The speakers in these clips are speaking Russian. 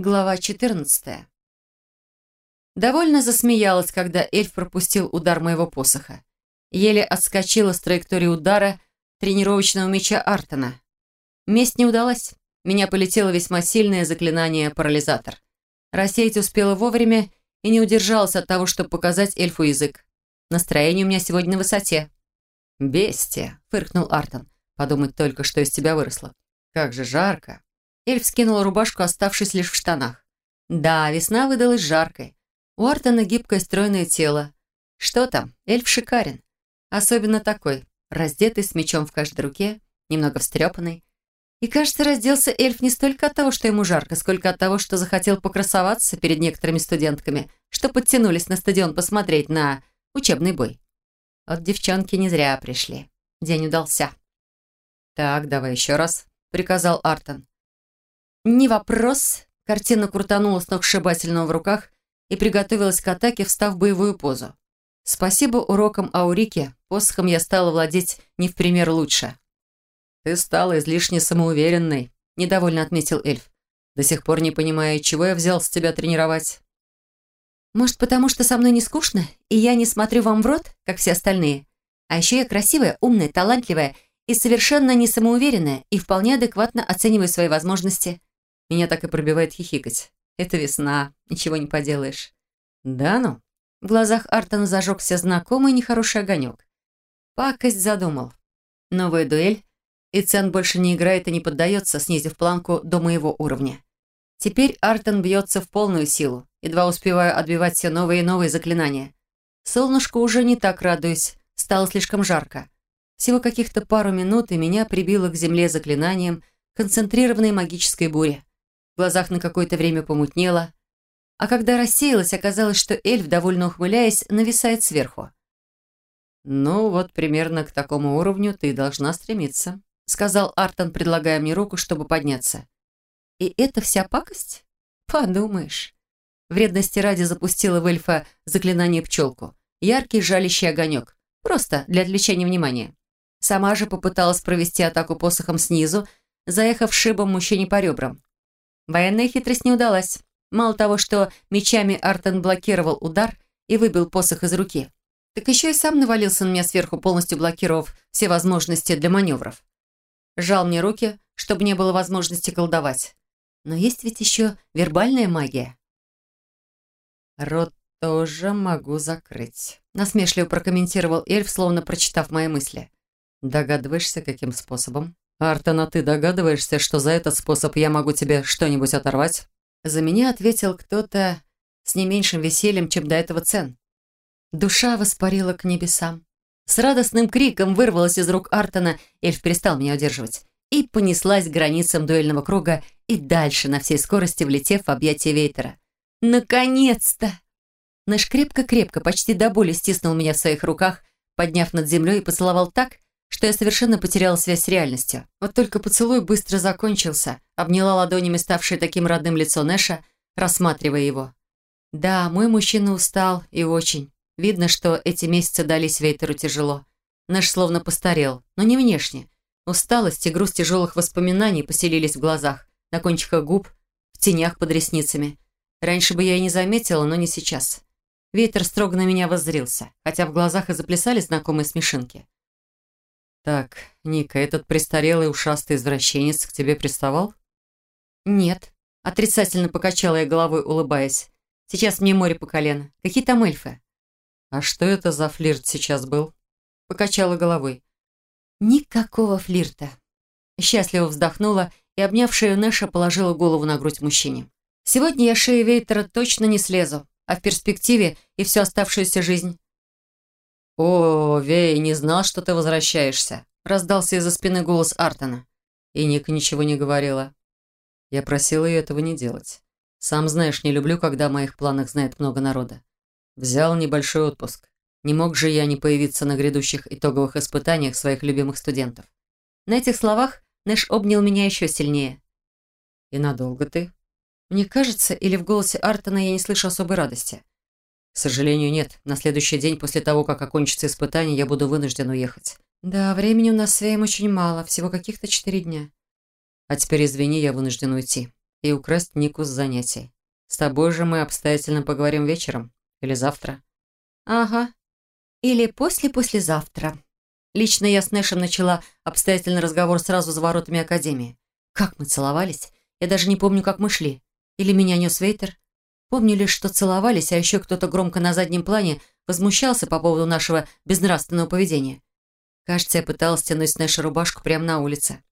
Глава 14. Довольно засмеялась, когда эльф пропустил удар моего посоха. Еле отскочила с траектории удара тренировочного меча Артона. Месть не удалась. Меня полетело весьма сильное заклинание «Парализатор». Рассеять успела вовремя и не удержалась от того, чтобы показать эльфу язык. Настроение у меня сегодня на высоте. «Бестия!» — фыркнул Артон. «Подумать только, что из тебя выросло. Как же жарко!» Эльф скинул рубашку, оставшись лишь в штанах. Да, весна выдалась жаркой. У Артона гибкое стройное тело. Что там, эльф шикарен. Особенно такой, раздетый, с мечом в каждой руке, немного встрепанный. И, кажется, разделся эльф не столько от того, что ему жарко, сколько от того, что захотел покрасоваться перед некоторыми студентками, что подтянулись на стадион посмотреть на учебный бой. Вот девчонки не зря пришли. День удался. «Так, давай еще раз», — приказал Артон. «Не вопрос». Картина крутанула сногсшибательного в руках и приготовилась к атаке, встав в боевую позу. Спасибо урокам Аурики, посохом я стала владеть не в пример лучше. «Ты стала излишне самоуверенной», — недовольно отметил эльф. «До сих пор не понимаю, чего я взял с тебя тренировать». «Может, потому что со мной не скучно, и я не смотрю вам в рот, как все остальные? А еще я красивая, умная, талантливая и совершенно не самоуверенная, и вполне адекватно оцениваю свои возможности. Меня так и пробивает хихикать. Это весна, ничего не поделаешь. Да ну? В глазах Артона зажегся знакомый нехороший огонек. Пакость задумал. Новая дуэль, и Цен больше не играет и не поддается, снизив планку до моего уровня. Теперь Артон бьется в полную силу, едва успеваю отбивать все новые и новые заклинания. Солнышку уже не так радуюсь, стало слишком жарко. Всего каких-то пару минут, и меня прибило к земле заклинанием концентрированной магической бури. В глазах на какое-то время помутнело. А когда рассеялась, оказалось, что эльф, довольно ухмыляясь, нависает сверху. «Ну, вот примерно к такому уровню ты должна стремиться», сказал Артон, предлагая мне руку, чтобы подняться. «И это вся пакость? Подумаешь». Вредности ради запустила в эльфа заклинание пчелку. Яркий жалящий огонек. Просто для отвлечения внимания. Сама же попыталась провести атаку посохом снизу, заехав шибом мужчине по ребрам. Военная хитрость не удалась. Мало того, что мечами Артен блокировал удар и выбил посох из руки, так еще и сам навалился на меня сверху, полностью блокировав все возможности для маневров. Жал мне руки, чтобы не было возможности колдовать. Но есть ведь еще вербальная магия. «Рот тоже могу закрыть», — насмешливо прокомментировал эльф, словно прочитав мои мысли. «Догадываешься, каким способом?» «Артон, а ты догадываешься, что за этот способ я могу тебе что-нибудь оторвать?» За меня ответил кто-то с не меньшим весельем, чем до этого цен. Душа воспарила к небесам. С радостным криком вырвалась из рук Артона, эльф перестал меня удерживать, и понеслась к границам дуэльного круга и дальше на всей скорости влетев в объятия Вейтера. «Наконец-то!» Наш крепко-крепко, почти до боли стиснул меня в своих руках, подняв над землей и поцеловал так, что я совершенно потеряла связь с реальностью. Вот только поцелуй быстро закончился, обняла ладонями ставшее таким родным лицо Нэша, рассматривая его. Да, мой мужчина устал, и очень. Видно, что эти месяцы дались Вейтеру тяжело. Нэш словно постарел, но не внешне. Усталость и груз тяжелых воспоминаний поселились в глазах, на кончиках губ, в тенях под ресницами. Раньше бы я и не заметила, но не сейчас. Ветер строго на меня воззрился, хотя в глазах и заплясали знакомые смешинки. «Так, Ника, этот престарелый ушастый извращенец к тебе приставал?» «Нет», — отрицательно покачала я головой, улыбаясь. «Сейчас мне море по колено. Какие там эльфы?» «А что это за флирт сейчас был?» Покачала головой. «Никакого флирта». Счастливо вздохнула и, обняв шею Нэша, положила голову на грудь мужчине. «Сегодня я шею Вейтера точно не слезу, а в перспективе и всю оставшуюся жизнь «О, Вей, не знал, что ты возвращаешься», — раздался из-за спины голос Артона. И Ника ничего не говорила. Я просила ее этого не делать. Сам знаешь, не люблю, когда о моих планах знает много народа. Взял небольшой отпуск. Не мог же я не появиться на грядущих итоговых испытаниях своих любимых студентов. На этих словах Нэш обнял меня еще сильнее. «И надолго ты?» Мне кажется, или в голосе Артона я не слышу особой радости. «К сожалению, нет. На следующий день после того, как окончится испытание, я буду вынужден уехать». «Да, времени у нас с Веем очень мало, всего каких-то четыре дня». «А теперь извини, я вынужден уйти. и украсть Нику с занятий. С тобой же мы обстоятельно поговорим вечером или завтра. Ага. Или после-послезавтра. Лично я с Нэшем начала обстоятельный разговор сразу за воротами Академии. Как мы целовались? Я даже не помню, как мы шли. Или меня нес Вейтер? Помню лишь, что целовались, а еще кто-то громко на заднем плане возмущался по поводу нашего безнравственного поведения. Кажется, я пыталась тянуть с Нэша рубашку прямо на улице.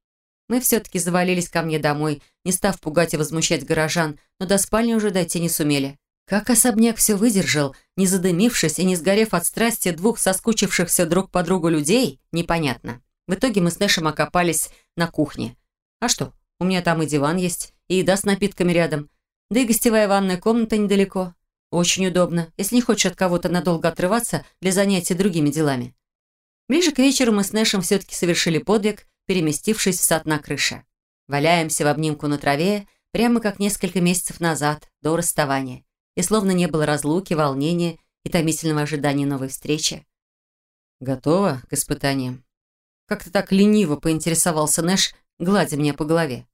Мы все-таки завалились ко мне домой, не став пугать и возмущать горожан, но до спальни уже дойти не сумели. Как особняк все выдержал, не задымившись и не сгорев от страсти двух соскучившихся друг по другу людей, непонятно. В итоге мы с Нэшем окопались на кухне. А что, у меня там и диван есть, и еда с напитками рядом, да и гостевая ванная комната недалеко. Очень удобно, если не хочешь от кого-то надолго отрываться для занятий другими делами. Ближе к вечеру мы с Нэшем все-таки совершили подвиг, переместившись в сад на крыше. Валяемся в обнимку на траве, прямо как несколько месяцев назад, до расставания. И словно не было разлуки, волнения и томительного ожидания новой встречи. «Готова к испытаниям?» Как-то так лениво поинтересовался Нэш, гладя меня по голове.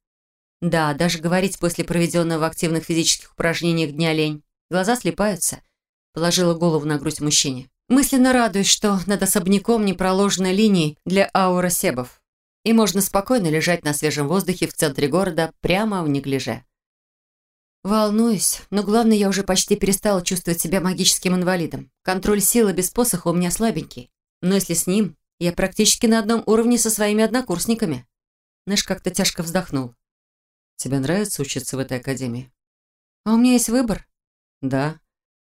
Да, даже говорить после проведенного в активных физических упражнениях дня лень. Глаза слепаются. Положила голову на грудь мужчине. Мысленно радуюсь, что над особняком не проложена линией для аура себов. И можно спокойно лежать на свежем воздухе в центре города, прямо в неглиже. Волнуюсь, но главное, я уже почти перестала чувствовать себя магическим инвалидом. Контроль силы без посоха у меня слабенький. Но если с ним, я практически на одном уровне со своими однокурсниками. Нэш как-то тяжко вздохнул. «Тебе нравится учиться в этой академии?» «А у меня есть выбор?» «Да.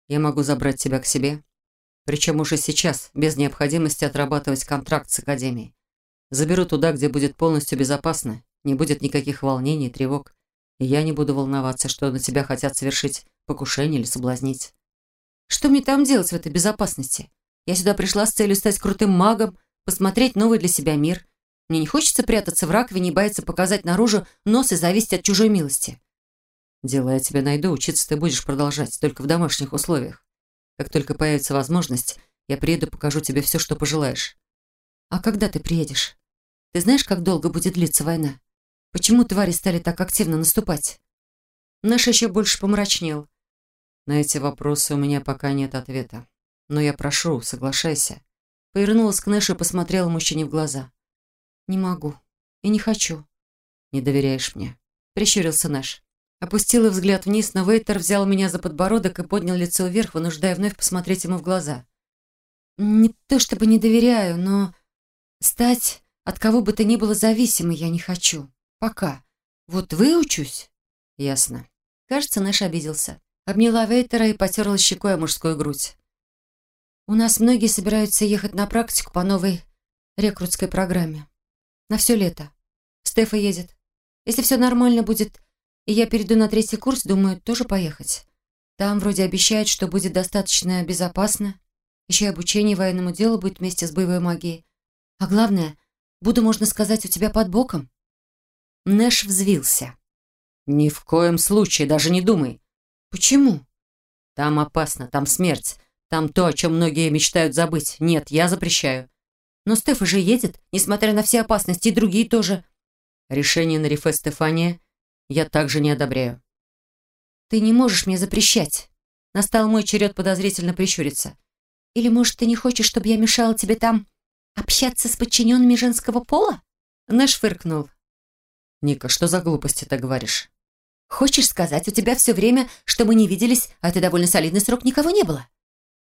Я могу забрать тебя к себе. Причем уже сейчас, без необходимости отрабатывать контракт с академией. Заберу туда, где будет полностью безопасно, не будет никаких волнений тревог. И я не буду волноваться, что на тебя хотят совершить покушение или соблазнить. Что мне там делать в этой безопасности? Я сюда пришла с целью стать крутым магом, посмотреть новый для себя мир. Мне не хочется прятаться в раковине и бояться показать наружу нос и зависеть от чужой милости. Дело я тебя найду, учиться ты будешь продолжать, только в домашних условиях. Как только появится возможность, я приеду покажу тебе все, что пожелаешь. А когда ты приедешь? Ты знаешь, как долго будет длиться война? Почему твари стали так активно наступать?» Наш еще больше помрачнел. «На эти вопросы у меня пока нет ответа. Но я прошу, соглашайся». Повернулась к Нэшу и посмотрела мужчине в глаза. «Не могу. И не хочу». «Не доверяешь мне?» Прищурился Нэш. Опустила взгляд вниз, но Вейтер взял меня за подбородок и поднял лицо вверх, вынуждая вновь посмотреть ему в глаза. «Не то чтобы не доверяю, но стать от кого бы то ни было зависимой я не хочу. Пока. Вот выучусь. Ясно. Кажется, Нэш обиделся. Обняла Вейтера и потерла щекой о мужскую грудь. У нас многие собираются ехать на практику по новой рекрутской программе. На все лето. Стефа едет. Если все нормально будет, и я перейду на третий курс, думаю, тоже поехать. Там вроде обещают, что будет достаточно безопасно. Еще и обучение военному делу будет вместе с боевой магией. А главное, буду, можно сказать, у тебя под боком. Нэш взвился. «Ни в коем случае, даже не думай». «Почему?» «Там опасно, там смерть, там то, о чем многие мечтают забыть. Нет, я запрещаю». «Но Стефа же едет, несмотря на все опасности, и другие тоже». «Решение на рефе Стефания я также не одобряю». «Ты не можешь мне запрещать». Настал мой черед подозрительно прищуриться. «Или, может, ты не хочешь, чтобы я мешала тебе там общаться с подчиненными женского пола?» Нэш фыркнул. «Ника, что за глупости ты говоришь?» «Хочешь сказать, у тебя все время, что мы не виделись, а это довольно солидный срок, никого не было?»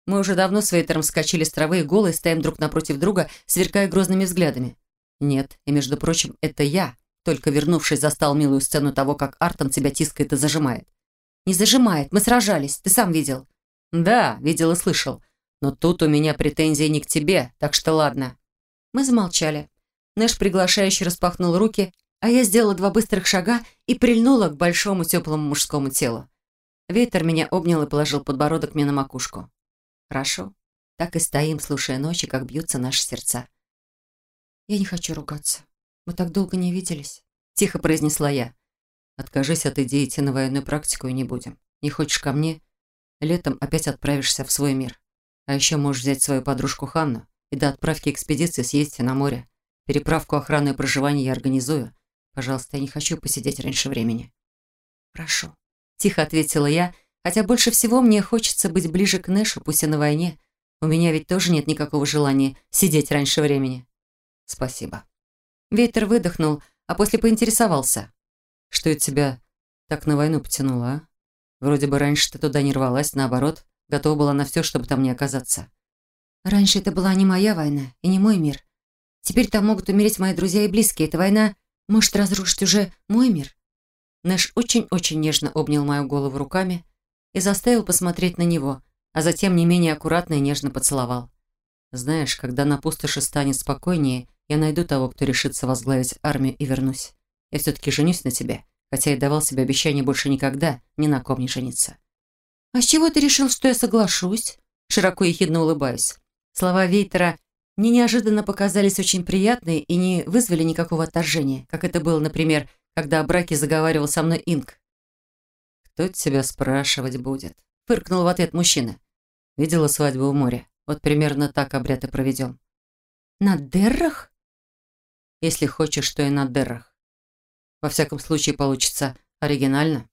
Мы уже давно с Вейтером скачали с травы и голые стоим друг напротив друга, сверкая грозными взглядами. «Нет, и, между прочим, это я, только вернувшись, застал милую сцену того, как Артон тебя тискает и зажимает». «Не зажимает, мы сражались, ты сам видел». «Да, видел и слышал. Но тут у меня претензии не к тебе, так что ладно». Мы замолчали. Нэш приглашающе распахнул руки, а я сделала два быстрых шага и прильнула к большому теплому мужскому телу. Ветер меня обнял и положил подбородок мне на макушку. Хорошо. Так и стоим, слушая ночи, как бьются наши сердца. «Я не хочу ругаться. Мы так долго не виделись», — тихо произнесла я. «Откажись от идеи идти на военную практику и не будем. Не хочешь ко мне? Летом опять отправишься в свой мир. А еще можешь взять свою подружку Ханну и до отправки экспедиции съездить на море. Переправку охраны и проживания я организую. Пожалуйста, я не хочу посидеть раньше времени». прошу», — тихо ответила я, хотя больше всего мне хочется быть ближе к Нэшу, пусть и на войне. У меня ведь тоже нет никакого желания сидеть раньше времени. «Спасибо». Ветер выдохнул, а после поинтересовался. «Что это тебя так на войну потянуло, а? Вроде бы раньше ты туда не рвалась, наоборот, готова была на все, чтобы там не оказаться». «Раньше это была не моя война и не мой мир. Теперь там могут умереть мои друзья и близкие. Эта война может разрушить уже мой мир». Нэш очень-очень нежно обнял мою голову руками и заставил посмотреть на него, а затем не менее аккуратно и нежно поцеловал. «Знаешь, когда на пустоши станет спокойнее, я найду того, кто решится возглавить армию и вернусь. Я все-таки женюсь на тебе, хотя и давал себе обещание больше никогда ни на ком не жениться». «А с чего ты решил, что я соглашусь?» Широко и ехидно улыбаюсь. Слова Вейтера мне неожиданно показались очень приятные и не вызвали никакого отторжения, как это было, например, когда о браке заговаривал со мной Инг. «Кто тебя спрашивать будет?» — фыркнул в ответ мужчина. «Видела свадьбу у моря. Вот примерно так обряд и проведем». «На Деррах?» если хочешь, то и на деррах. Во всяком случае, получится оригинально.